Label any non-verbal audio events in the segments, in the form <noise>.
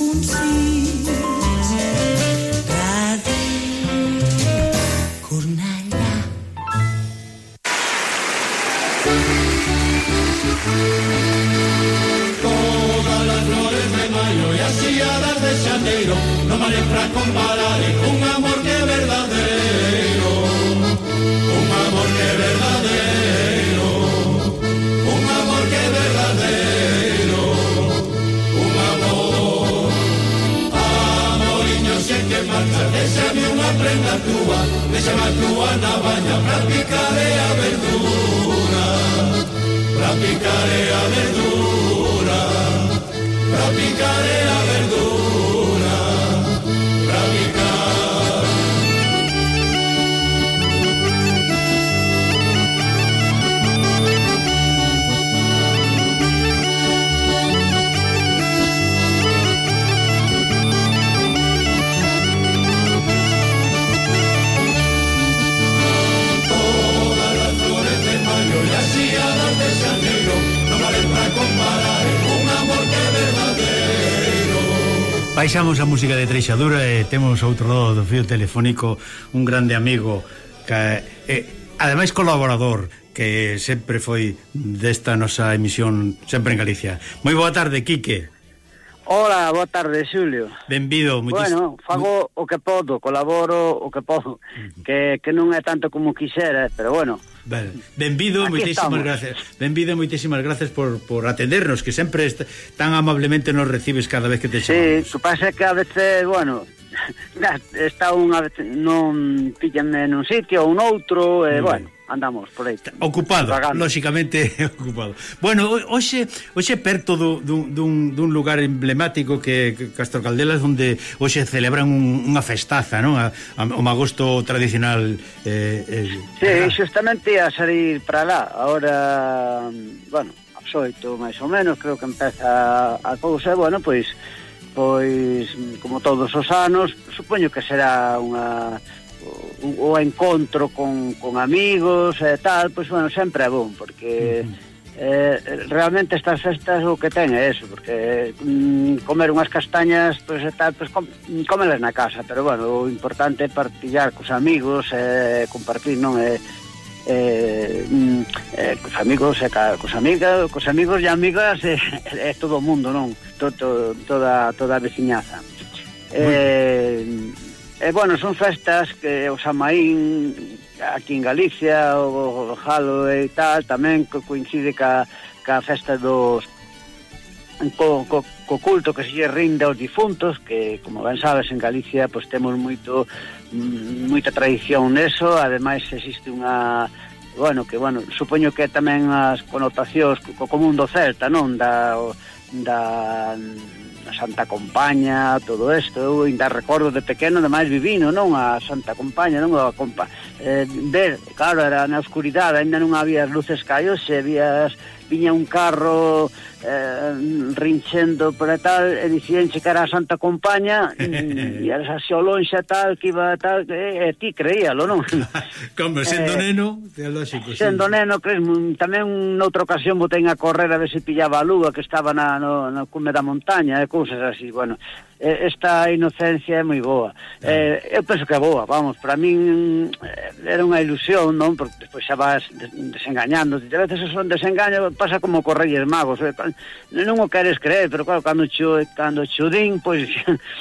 la prenda túa Deixame a túa na baña Pra picare a verdura Pra picare a verdura Pra picare a verdura Baixamos a música de Treixadura e temos outro lado do fio telefónico un grande amigo que eh, ademais colaborador que sempre foi desta nosa emisión sempre en Galicia. Moi boa tarde, Quique. Hola, boa tarde, Xulio. Benvido, muitis... Bueno, fago o que podo, colaboro o que podo, que, que non é tanto como quixera, pero bueno. Ben, Benvido, Aquí moitísimas estamos. gracias. Benvido, moitísimas gracias por, por atendernos, que sempre est... tan amablemente nos recibes cada vez que te chamamos. Sí, o que pasa que a veces, bueno, Está unha vez non píllame nun sitio ou noutro, e eh, bueno, andamos por aí. Ocupado, vagando. lóxicamente <laughs> ocupado. Bueno, hoxe hoxe perto do, dun, dun, dun lugar emblemático que, que Castro Caldelas onde hoxe celebran un, unha festaza, non? A, a, o magosto tradicional eh, eh, Sí, ah. justamente a salir para lá. Ahora, bueno, absoito máis ou menos, creo que empeza a cousa, bueno, pois pues, pois como todos os anos, supoño que será unha o, o encontro con, con amigos e tal, pois bueno, sempre é bon, porque mm. eh, realmente estas festas o que ten é eso, porque mm, comer unhas castañas, pois e tal, pois com, comelas na casa, pero bueno, o importante é partillar cos amigos, eh, compartir, non é eh, mm, eh, cos amigos e ca, cos amigas, cos amigos e amigas é eh, <laughs> eh, todo o mundo, non? To, to, toda, toda a veciñaza. Eh, e, eh, bueno, son festas que o Samaín aquí en Galicia, o, o Jalo e tal, tamén coincide ca, ca festa dos co, co, co culto que se lle rinde aos difuntos, que, como ben sabes, en Galicia pois, temos moito mm, moita tradición neso, ademais existe unha bueno, que bueno, supoño que tamén as connotacións co común do Celta, non? Da, da mm, Santa Compaña, todo isto, eu ainda recordo de pequeno, ademais vivino, non, a Santa Compaña, non, a compa. Eh, ver, claro, era na oscuridade, ainda non había as luces que hai vías había as, viña un carro eh, rinchendo para tal, e dicían que era a Santa Compaña, <laughs> e era xa lonxa tal, que iba tal, e, e ti creíalo, non? <laughs> Como, sendo eh, neno, é. Sendo sí. neno, crees, mm, tamén noutra ocasión botei a correr a ver se pillaba a lúa que estaba na, no, no cume da montaña, e cousas así, bueno esta inocencia é moi boa. Ah. Eh, eu penso que é boa, vamos, para min eh, era unha ilusión, non? Porque despois xa vas desengañando, a veces son desengaño, pasa como co Reyes Magos, non o queres creer, pero claro, cando chu, cando chudín, pois,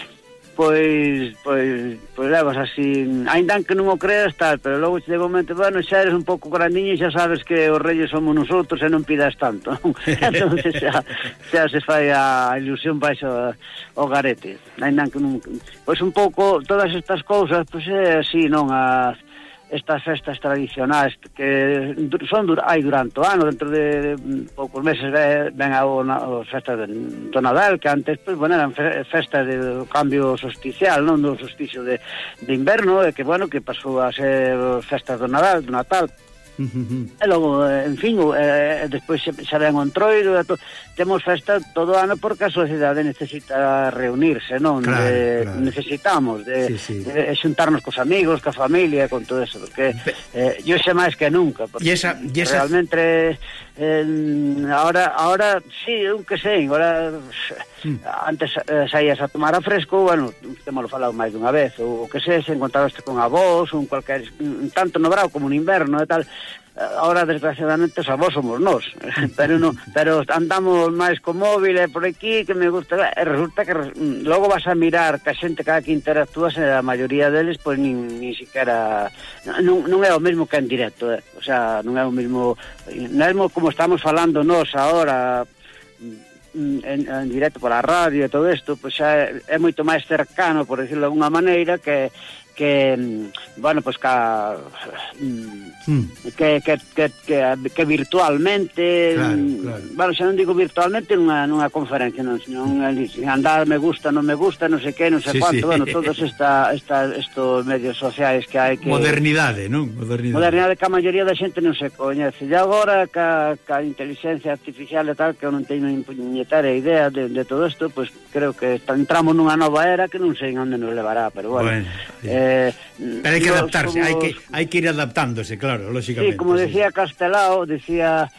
<laughs> pois, pois, levas así, ainda que non o creas tal, pero logo chega un momento, bueno, xa eres un pouco grandiño e xa sabes que os reyes somos nosotros e non pidas tanto. <laughs> <laughs> entón xa, xa se fai a ilusión baixo o garete. Ainda que non... Pois un pouco todas estas cousas, pois é así, non? As estas festas tradicionais que son hai durante o ano, dentro de, de poucos meses ven a as festas de, do Nadal, que antes pues, bueno, eran festas de, do cambio solsticial, non do solsticio de, de inverno, e que bueno, que pasou a ser festas do Nadal, do Natal, E logo, eh, en fin, eh, despois xa ven o entroido, to, temos festa todo ano porque a sociedade necesita reunirse, non? Claro, de, claro. Necesitamos de, sí, sí. de xuntarnos cos amigos, ca familia, con todo eso, porque eh, yo xa máis que nunca, porque y esa, y esa... realmente eh, ahora, ahora, sí, eu que sei, ahora, mm. antes eh, saías a tomar a fresco, bueno, temos falado máis dunha vez, ou que sei, se encontraste con avós, un cualquier, tanto no brao como no inverno e tal, ahora desgraciadamente xa vos somos nós, <laughs> pero no, pero andamos máis co móvil e por aquí que me gusta, e resulta que mm, logo vas a mirar que a xente cada que interactúas e a maioría deles pois nin, nin siquiera non, non é o mesmo que en directo, eh? o sea, non é o mesmo non é como estamos falando nós agora mm, mm, en, en directo pola radio e todo isto, pois xa é, é moito máis cercano, por decirlo de alguna maneira, que que bueno, pues ca mm. que, que, que, que, que virtualmente claro, hmm, claro. bueno, xa non digo virtualmente nunha, nunha conferencia non, non andar me gusta, non me gusta non sei que, non sei sí, cuánto, sí. bueno, todos esta, esta, estos medios sociais que hai que... Modernidade, non? Modernidade. Modernidade que a maioría da xente non se coñece e agora ca, ca inteligencia artificial e tal, que eu non teño impuñetaria idea de, de todo isto, pois pues, creo que entramos nunha nova era que non sei onde nos levará, pero bueno, bueno eh, Eh, Pero hai que adaptarse, somos... hai que hai que ir adaptándose, claro, lógicamente. Sí, como decía sí. Castelao, decía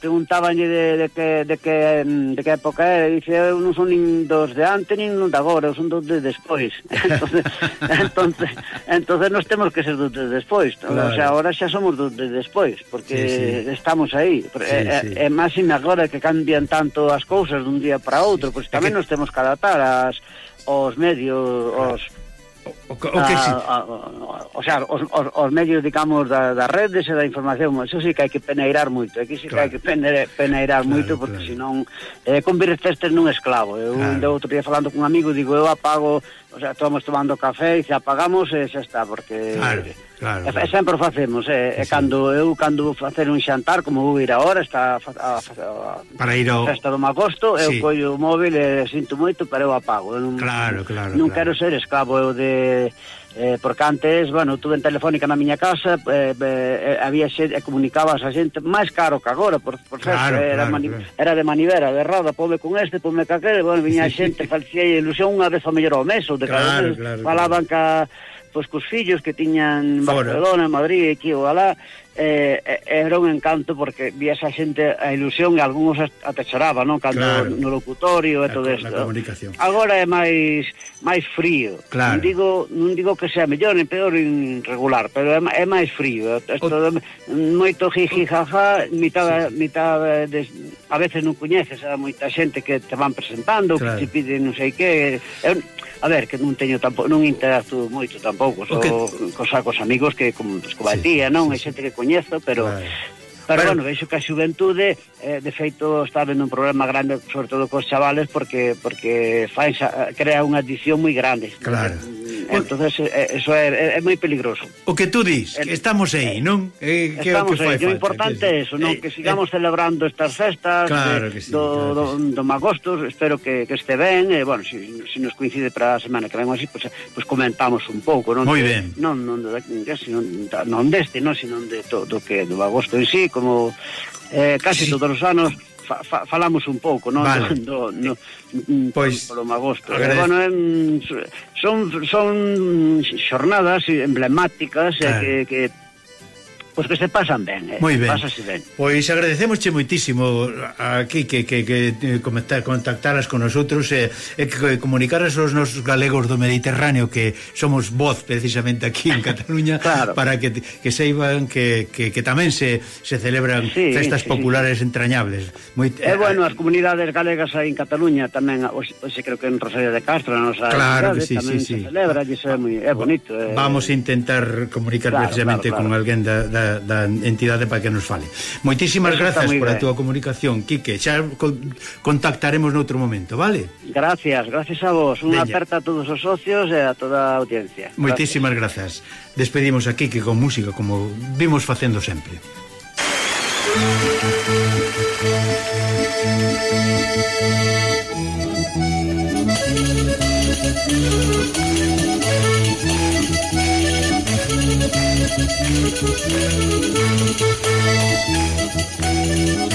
preguntabanlle de, de, que, de, que, mm, de que época era, dice, eu non son nin dos de antes, nin dos de agora, son dos de despois. <laughs> entonces, <laughs> entonces, entonces nos temos que ser dos de despois. Claro. O sea, agora xa somos dos de despois, porque sí, sí. estamos aí. Sí, e, sí. e, e máxima agora que cambian tanto as cousas dun día para outro, sí. pois tamén que... nos temos que adaptar as, os medios, claro. os O, o, que ah, si... a, a, o sea, os, os, os medios, digamos, da, das redes e da información, eso sí que hai que peneirar moito, aquí sí claro. que hai que pene, peneirar claro, moito, porque claro. senón eh, convirteste nun esclavo. Eu claro. de outro día falando con un amigo, digo, eu apago, o sea, estamos tomando café e se apagamos, e xa está, porque... Claro. Claro, claro. E sempre o facemos, eh, sí. e cando eu cando vou facer un xantar, como vou ir agora, está a, a, a para ir ao... festa do Magosto, sí. eu collo o móvil e sinto moito, pero eu apago. Eu non, claro, claro. Non claro. quero ser esclavo eu de Eh, eh, porque antes, bueno, tuve en Telefónica na miña casa, eh, eh, había xente, comunicabas a xente máis caro que agora, por, por claro, certo, era, claro, mani, claro. era de manivera, de rada, pome con este, pome caquele, bueno, viña xente, facía ilusión unha vez ao mellor ao mes, ou de claro, cada mes, claro, falaban claro. ca pois cos fillos que tiñan Fora. Barcelona, Madrid, aquí ou alá, Eh, eh, era un encanto porque vías a xente a ilusión e algúns até choraba, non? Cando claro. no locutorio e todo isto. Agora é máis máis frío. Claro. Non digo non digo que sea mellor ni peor en regular, pero é, é máis frío. Esto o... moito jiji jaja, mitad sí. mitad de, a veces non coñeces a moita xente que te van presentando, claro. que te piden non sei que. É, A ver, que non teño tampouco, non interactúo moito tampouco, só okay. cos, cos amigos que como pues, coa sí. tía, non, hai xente que coñezo, pero vale. Pero, pero bueno, veixo que a xuventude eh, de feito está vendo un problema grande sobre todo cos chavales porque porque fai xa, crea unha adicción moi grande. Claro. Que, Entonces, eh, eh, eso é, é, é moi peligroso. O que tú dis, que estamos aí, eh, non? Eh, que, estamos que aí, o importante é eso, non? Eh, que sigamos eh, celebrando estas festas claro que sí, do, claro do, do Magostos, espero que, que este ben, e, bueno, se si, si nos coincide para a semana que ven así, pues, pues comentamos un pouco, non? Moi ben. Non, non, de, sino, non deste, non, sino de, todo do que do Agosto en sí, como eh, casi sí. todos os anos, fa, fa, falamos un pouco, non? Vale. <laughs> Do, no, mm, pois polo agosto. Pero, bueno, en, son son xornadas emblemáticas claro. que que pois que se pasan ben, eh? Moi ben. Pásase ben. Pois agradecemosche moitísimo aquí que, que, que eh, comentar, contactaras con nosotros eh, e eh, que comunicaras aos nosos galegos do Mediterráneo que somos voz precisamente aquí en <laughs> Cataluña claro. para que, que saiban que, que, que tamén se, se celebran sí, festas sí, populares sí. entrañables. Moi, É eh, bueno, eh, as comunidades galegas aí en Cataluña tamén, hoxe creo que en Rosario de Castro, na nosa claro cidade, sí, tamén sí, se celebra, e iso é moi é bonito. Eh. Vamos a intentar comunicar claro, precisamente claro, claro. con alguén da, da da, entidade para que nos fale. Moitísimas Eso grazas por a túa comunicación, Quique. Xa contactaremos noutro momento, vale? Gracias, gracias a vos. Unha aperta a todos os socios e a toda a audiencia. Gracias. Moitísimas grazas. Despedimos a Quique con música, como vimos facendo sempre. Thank you. Thank you.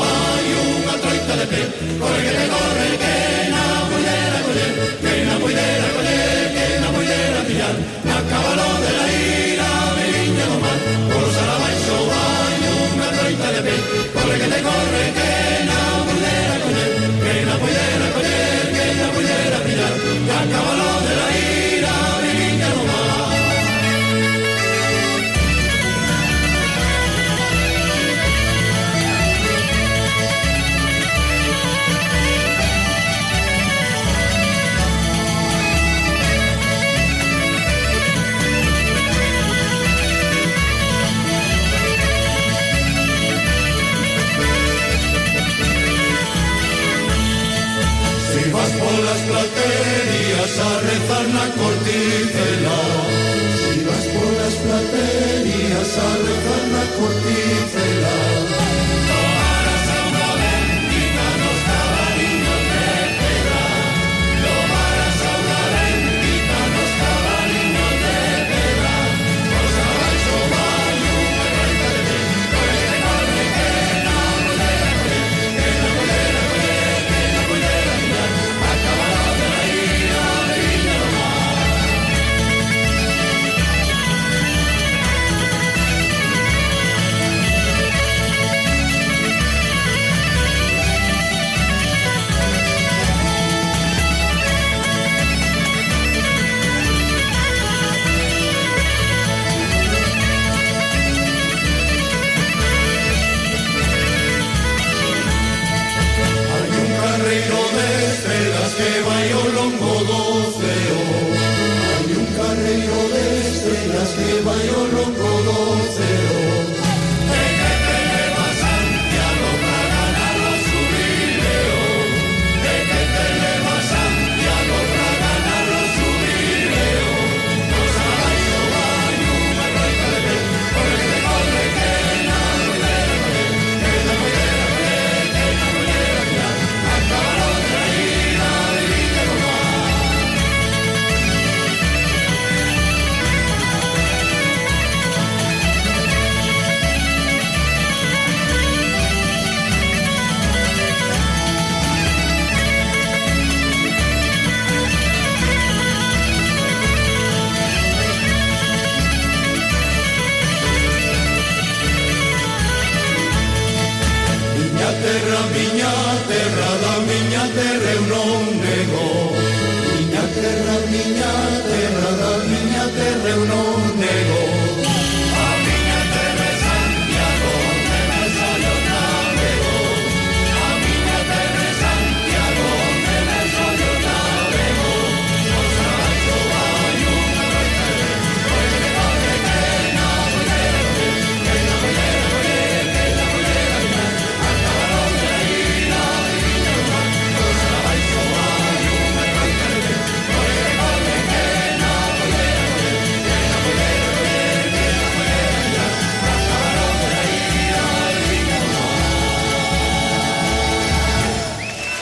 vai unha troita de pé Corre que te corre que de non negou Miña terra, miña